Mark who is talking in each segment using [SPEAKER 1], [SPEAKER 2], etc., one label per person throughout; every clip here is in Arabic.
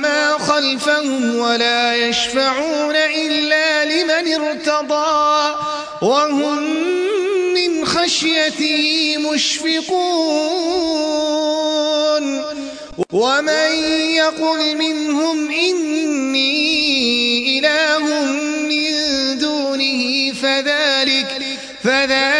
[SPEAKER 1] وما خلفهم ولا يشفعون إلا لمن ارتضى وهم من خشيته مشفقون ومن يقل منهم إني إله من دونه فذلك فذلك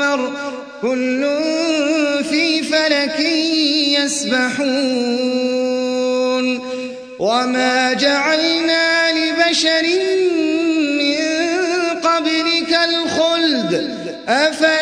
[SPEAKER 1] والقمر كل في فلك يسبحون وما جعلنا لبشر من قبلك الخلد أفلا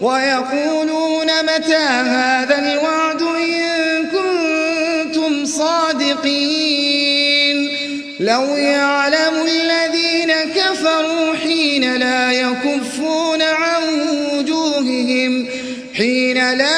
[SPEAKER 1] ويقولون متى هذا الوعد إن كنتم صادقين لو يعلم الذين كفروا حين لا يكفون عن وجوههم حين لا يكفون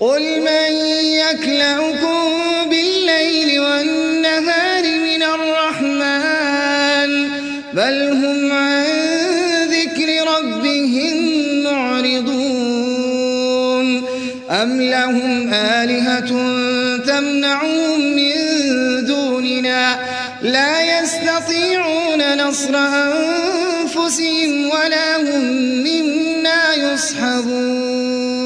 [SPEAKER 1] قل من يكلأكم بالليل والنهار من الرحمن بل هم عن ذكر ربهم معرضون أم لهم آلهة تمنعون من دوننا لا يستطيعون نصر أنفسهم ولا هم منا يصحبون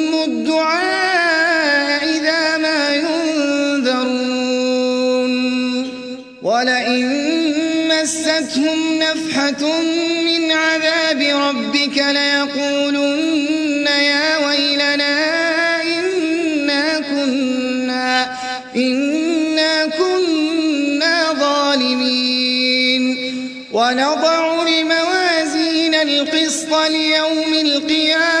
[SPEAKER 1] إذا ما ينذرون ولئن مستهم نفحة من عذاب ربك ليقولن يا ويلنا إنا كنا, إنا كنا ظالمين ونضع الموازين القسط ليوم القيامة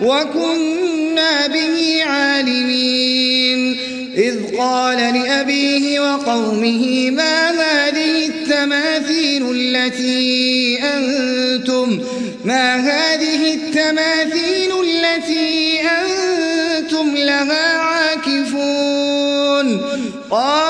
[SPEAKER 1] وكنا به عالمين إذ قال لأبيه وقومه ما هذه التماثيل التي أنتم ما هذه التماثيل التي أنتم لها عاكفون قال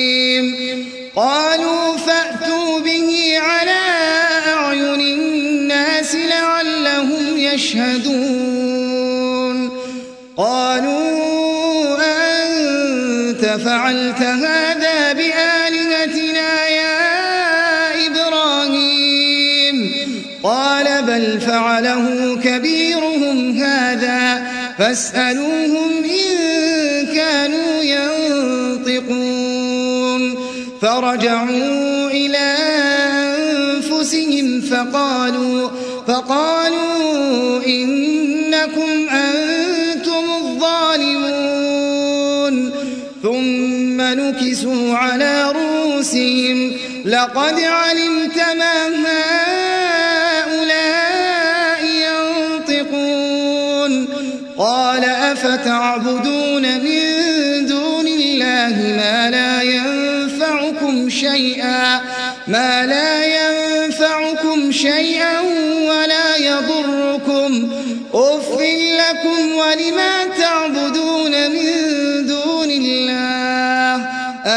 [SPEAKER 1] يعلمون قالوا أنت فعلت هذا بآلهتنا يا إبراهيم قال بل فعله كبيرهم هذا فاسألوهم إن كانوا ينطقون فرجعوا إلى أنفسهم فقالوا فقالوا إن على رؤوسهم لقد علمت ما هؤلاء ينطقون قال أفتعبدون من دون الله ما لا ينفعكم شيئا ما لا ينفعكم شيئا ولا يضركم أف لكم ولما تعبدون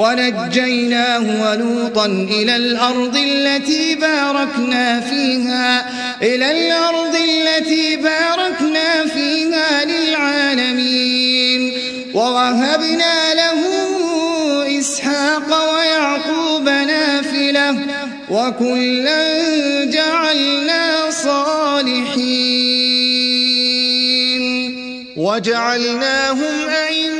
[SPEAKER 1] ونجيناه ولوطا إلى الأرض التي باركنا فيها إلى الأرض التي باركنا فيها للعالمين ووهبنا له إسحاق ويعقوب نافلة وكلا جعلنا صالحين وجعلناهم أئمة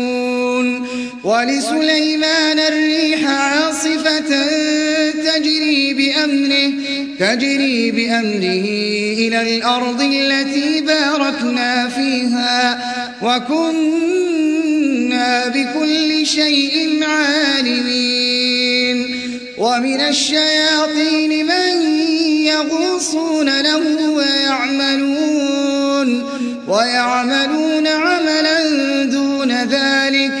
[SPEAKER 1] ولسليمان الريح عاصفة تجري بأمره تجري بأمره إلى الأرض التي باركنا فيها وكنا بكل شيء عالمين ومن الشياطين من يغوصون له ويعملون ويعملون عملا دون ذلك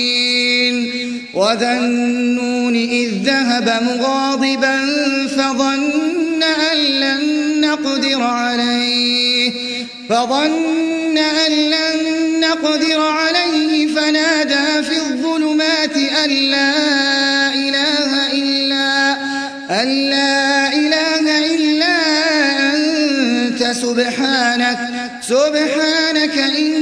[SPEAKER 1] وذا النون إذ ذهب مغاضبا فظن أن لن نقدر عليه فظن أن لن نقدر عليه فنادى في الظلمات أن لا إله إلا أن لا إله إلا أنت سبحانك سبحانك إن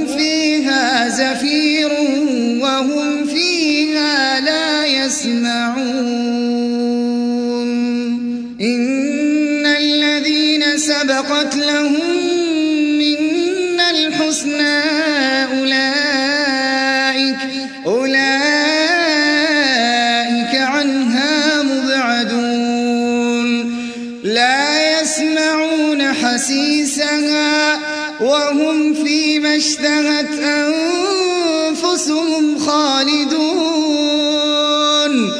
[SPEAKER 1] حسيسها وهم فيما اشتهت أنفسهم خالدون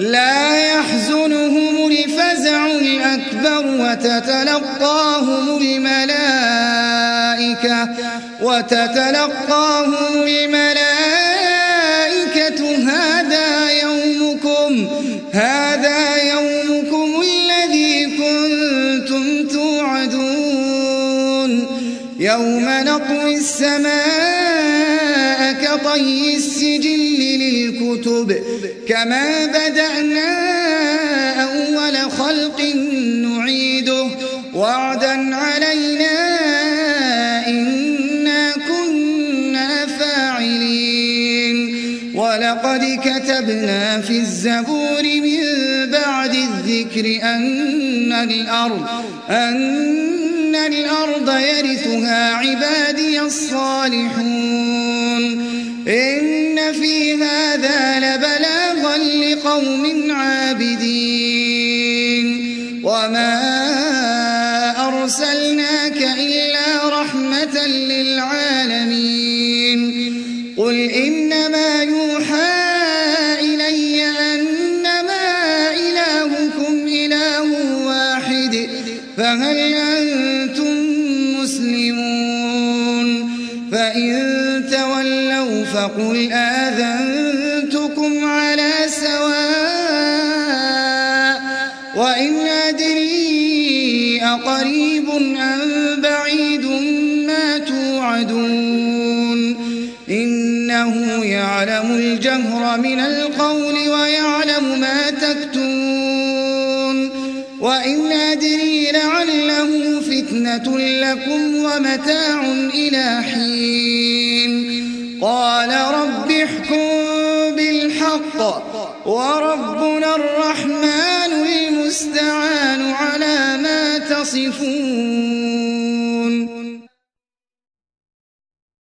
[SPEAKER 1] لا يحزنهم الفزع الأكبر وتتلقاهم الملائكة وتتلقاهم الملائكة هذا يومكم هذا يوم نطوي السماء كطي السجل للكتب كما بدأنا أول خلق نعيده وعدا علينا إنا كنا فاعلين ولقد كتبنا في الزبور من بعد الذكر أن الأرض أن الأرض يرثها عبادي الصالحون إن في هذا لبلاغا لقوم عابدين وما فإن تولوا فقل آذنتكم على سواء وإن أدري أقريب أم بعيد ما توعدون إنه يعلم الجهر من القول ويعلم ما تكتون وإن أدري لعله فتنة لكم ومتاع إلى حين آسفون